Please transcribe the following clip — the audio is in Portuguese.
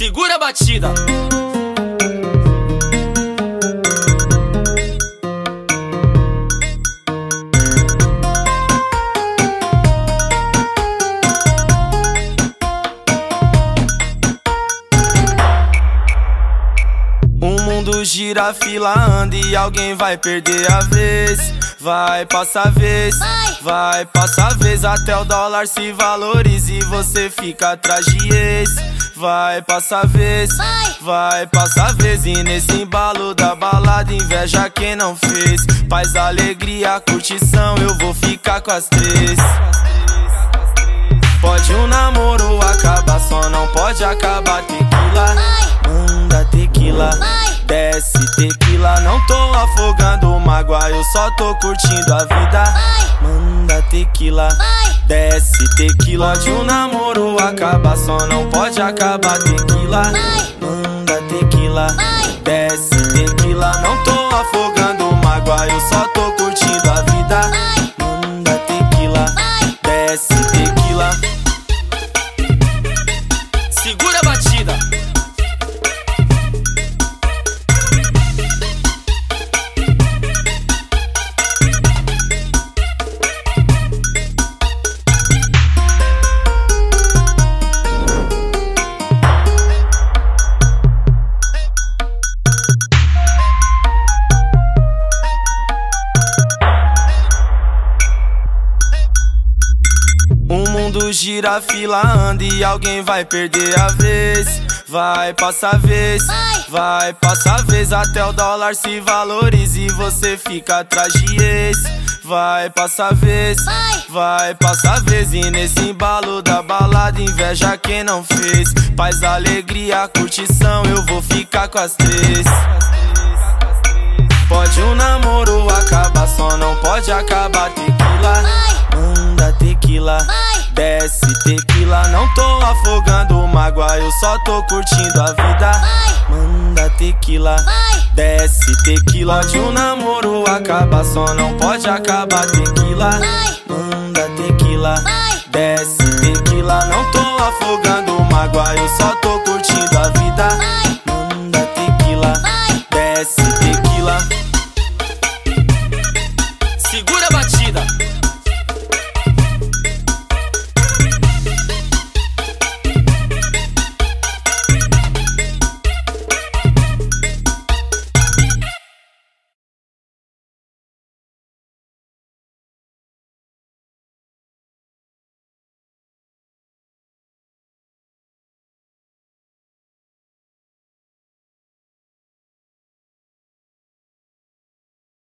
Segura a batida. O mundo gira, fila anda e alguém vai perder a vez. Vai passar vez, vai passar vez até o dólar se valorize e você fica atrás de ex. Vai passar vez, vai passar vez e nesse embalo da balada inveja quem não fez. Paz, alegria, curtição, eu vou ficar com as três. Pode um namoro acabar, só não pode acabar tequila. Manda tequila, desce tequila. Não tô afogando mágoa, eu só tô curtindo a vida. Manda tequila, desce tequila. Pode um namoro acabar, só não pode acabar tequila. Manda tequila, desce tequila. Não tô afogando mágoa, eu só tô curtindo a vida. Manda tequila, desce tequila. Segura a batida. O mundo gira, fila anda e alguém vai perder a vez. Vai passar vez, vai passar vez até o dólar se valorize e você fica atrás de ex. Vai passar vez, vai passar vez e nesse embalo da balada inveja quem não fez. Paz, alegria, curtição, eu vou ficar com as três. Pode um namoro acabar, só não pode acabar tequila oferece tequila Não tô afogando mágoa, eu só tô curtindo a vida. Manda tequila, desce tequila De um namoro acaba, só não pode acabar tequila. Manda tequila, desce tequila Não tô afogando mágoa, eu só